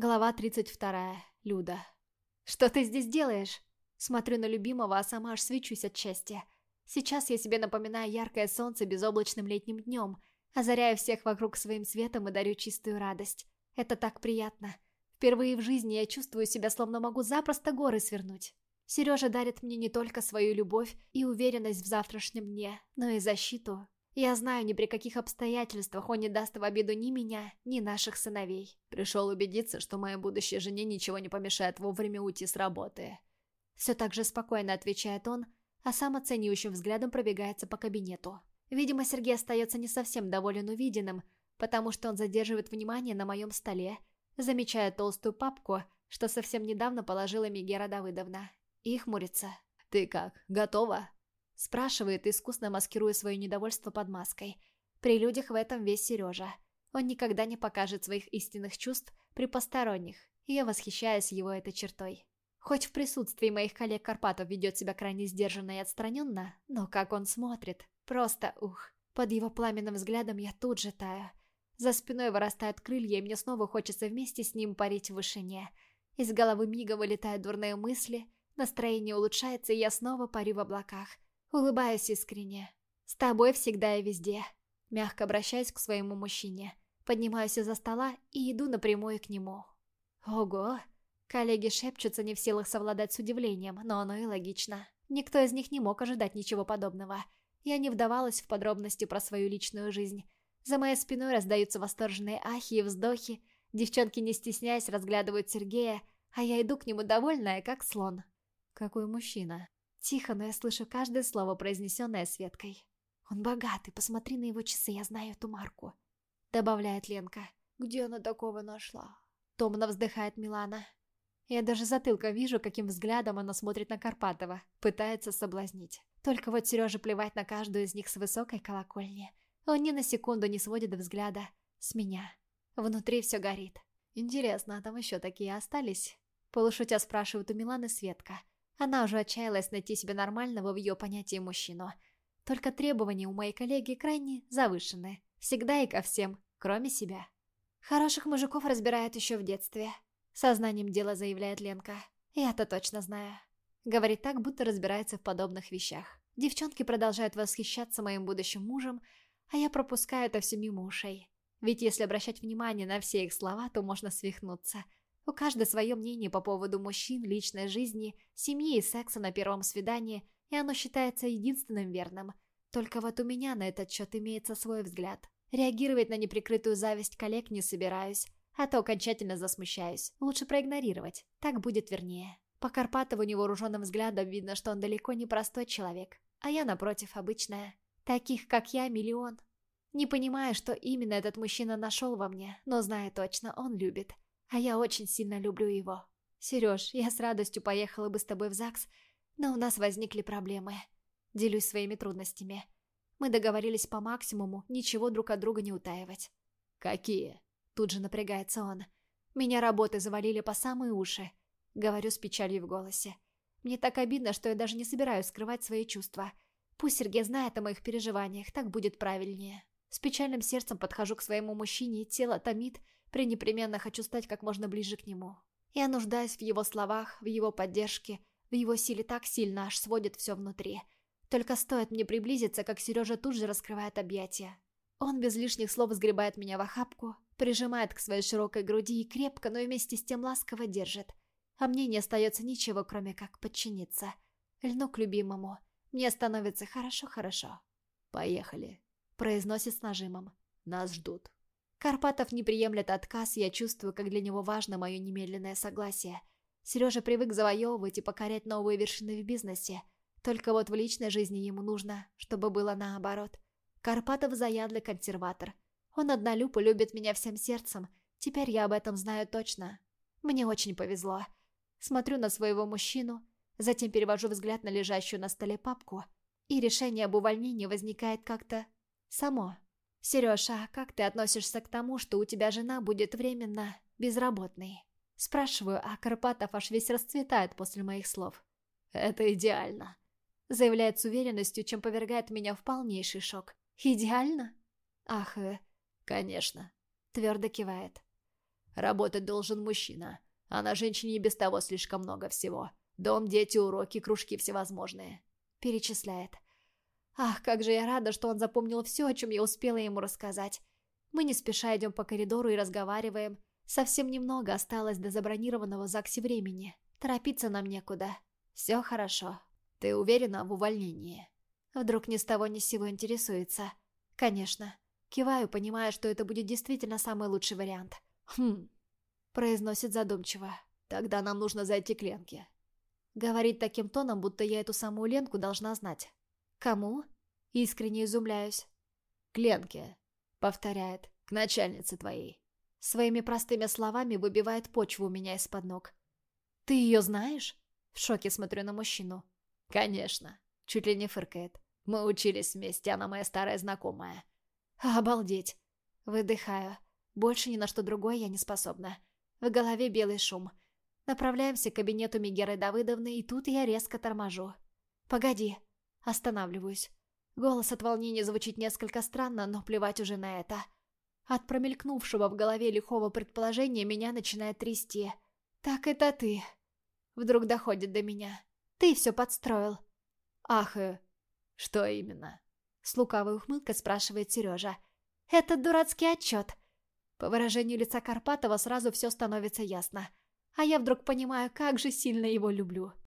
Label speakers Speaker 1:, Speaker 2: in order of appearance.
Speaker 1: Глава 32. Люда. «Что ты здесь делаешь?» Смотрю на любимого, а сама аж свечусь от счастья. Сейчас я себе напоминаю яркое солнце безоблачным летним днем, озаряю всех вокруг своим светом и дарю чистую радость. Это так приятно. Впервые в жизни я чувствую себя, словно могу запросто горы свернуть. Сережа дарит мне не только свою любовь и уверенность в завтрашнем дне, но и защиту. Я знаю, ни при каких обстоятельствах он не даст в обиду ни меня, ни наших сыновей.
Speaker 2: Пришел убедиться, что моей будущей жене ничего не помешает вовремя уйти с работы.
Speaker 1: Все так же спокойно отвечает он, а сам оценивающим взглядом пробегается по кабинету. Видимо, Сергей остается не совсем доволен увиденным, потому что он задерживает внимание на моем столе, замечая толстую папку, что совсем недавно положила Мегера Давыдовна, и хмурится.
Speaker 2: «Ты как, готова?»
Speaker 1: Спрашивает, искусно маскируя свое недовольство под маской. При людях в этом весь Сережа. Он никогда не покажет своих истинных чувств при посторонних, и я восхищаюсь его этой чертой. Хоть в присутствии моих коллег Карпатов ведет себя крайне сдержанно и отстраненно, но как он смотрит. Просто ух. Под его пламенным взглядом я тут же таю. За спиной вырастают крылья, и мне снова хочется вместе с ним парить в вышине. Из головы мига вылетают дурные мысли, настроение улучшается, и я снова парю в облаках. Улыбаюсь искренне. С тобой всегда и везде. Мягко обращаюсь к своему мужчине. Поднимаюсь из-за стола и иду напрямую к нему. Ого! Коллеги шепчутся не в силах совладать с удивлением, но оно и логично. Никто из них не мог ожидать ничего подобного. Я не вдавалась в подробности про свою личную жизнь. За моей спиной раздаются восторженные ахи и вздохи. Девчонки, не стесняясь, разглядывают Сергея, а я иду к нему довольная, как слон. Какой мужчина. Тихо, но я слышу каждое слово, произнесенное Светкой. «Он богатый, посмотри на его часы, я знаю эту марку», — добавляет Ленка. «Где она такого нашла?» Томно вздыхает Милана. Я даже затылка вижу, каким взглядом она смотрит на Карпатова, пытается соблазнить. Только вот Сереже плевать на каждую из них с высокой колокольни. Он ни на секунду не сводит взгляда с меня. Внутри все горит. Интересно, а там еще такие остались? Полушутя спрашивает у Миланы Светка. Она уже отчаялась найти себе нормального в ее понятии мужчину. Только требования у моей коллеги крайне завышены. Всегда и ко всем, кроме себя. Хороших мужиков разбирают еще в детстве. Сознанием дела заявляет Ленка. Я-то точно знаю. Говорит так, будто разбирается в подобных вещах. Девчонки продолжают восхищаться моим будущим мужем, а я пропускаю это все мимо ушей. Ведь если обращать внимание на все их слова, то можно свихнуться – у каждой свое мнение по поводу мужчин, личной жизни, семьи и секса на первом свидании, и оно считается единственным верным. Только вот у меня на этот счет имеется свой взгляд. Реагировать на неприкрытую зависть коллег не собираюсь, а то окончательно засмущаюсь. Лучше проигнорировать, так будет вернее. По Карпатову невооруженным взглядом видно, что он далеко не простой человек, а я, напротив, обычная. Таких, как я, миллион. Не понимаю, что именно этот мужчина нашел во мне, но знаю точно, он любит. А я очень сильно люблю его. Сереж, я с радостью поехала бы с тобой в ЗАГС, но у нас возникли проблемы. Делюсь своими трудностями. Мы договорились по максимуму, ничего друг от друга не утаивать.
Speaker 2: «Какие?»
Speaker 1: Тут же напрягается он. «Меня работы завалили по самые уши», — говорю с печалью в голосе. «Мне так обидно, что я даже не собираюсь скрывать свои чувства. Пусть Сергей знает о моих переживаниях, так будет правильнее». С печальным сердцем подхожу к своему мужчине, тело томит, Пренепременно хочу стать как можно ближе к нему. Я нуждаюсь в его словах, в его поддержке, в его силе так сильно, аж сводит все внутри. Только стоит мне приблизиться, как Сережа тут же раскрывает объятия. Он без лишних слов сгребает меня в охапку, прижимает к своей широкой груди и крепко, но вместе с тем ласково держит. А мне не остается ничего, кроме как подчиниться. Льну к любимому. Мне становится хорошо-хорошо.
Speaker 2: «Поехали», —
Speaker 1: произносит с нажимом.
Speaker 2: «Нас ждут».
Speaker 1: Карпатов не приемлет отказ, я чувствую, как для него важно мое немедленное согласие. Сережа привык завоевывать и покорять новые вершины в бизнесе. Только вот в личной жизни ему нужно, чтобы было наоборот. Карпатов заядлый консерватор. Он однолюб и любит меня всем сердцем. Теперь я об этом знаю точно. Мне очень повезло. Смотрю на своего мужчину, затем перевожу взгляд на лежащую на столе папку, и решение об увольнении возникает как-то само. «Сереж, а как ты относишься к тому, что у тебя жена будет временно безработной?» Спрашиваю, а Карпатов аж весь расцветает после моих слов.
Speaker 2: «Это идеально», —
Speaker 1: заявляет с уверенностью, чем повергает меня в полнейший шок. «Идеально?» «Ах, э...»
Speaker 2: «Конечно», —
Speaker 1: твердо кивает.
Speaker 2: Работать должен мужчина, а на женщине и без того слишком много всего. Дом, дети, уроки, кружки всевозможные.
Speaker 1: Перечисляет. Ах, как же я рада, что он запомнил все, о чем я успела ему рассказать. Мы не спеша идем по коридору и разговариваем. Совсем немного осталось до забронированного ЗАГСе времени. Торопиться нам некуда. Все хорошо.
Speaker 2: Ты уверена в увольнении?
Speaker 1: Вдруг ни с того ни с сего интересуется. Конечно. Киваю, понимая, что это будет действительно самый лучший вариант.
Speaker 2: Хм.
Speaker 1: Произносит задумчиво.
Speaker 2: Тогда нам нужно зайти к Ленке.
Speaker 1: Говорит таким тоном, будто я эту самую Ленку должна знать. Кому? Искренне изумляюсь.
Speaker 2: К Ленке.
Speaker 1: Повторяет.
Speaker 2: К начальнице твоей.
Speaker 1: Своими простыми словами выбивает почву у меня из-под ног. «Ты ее знаешь?» В шоке смотрю на мужчину.
Speaker 2: «Конечно». Чуть ли не фыркает. «Мы учились вместе, она моя старая знакомая».
Speaker 1: «Обалдеть!» Выдыхаю. Больше ни на что другое я не способна. В голове белый шум. Направляемся к кабинету Мегеры Давыдовны, и тут я резко торможу. «Погоди!» Останавливаюсь. Голос от волнения звучит несколько странно, но плевать уже на это. От промелькнувшего в голове лихого предположения меня начинает трясти. «Так это ты!» Вдруг доходит до меня. «Ты все подстроил!»
Speaker 2: «Ах, что именно?»
Speaker 1: С лукавой ухмылкой спрашивает Сережа. «Это дурацкий отчет!» По выражению лица Карпатова сразу все становится ясно. А я вдруг понимаю, как же сильно его люблю.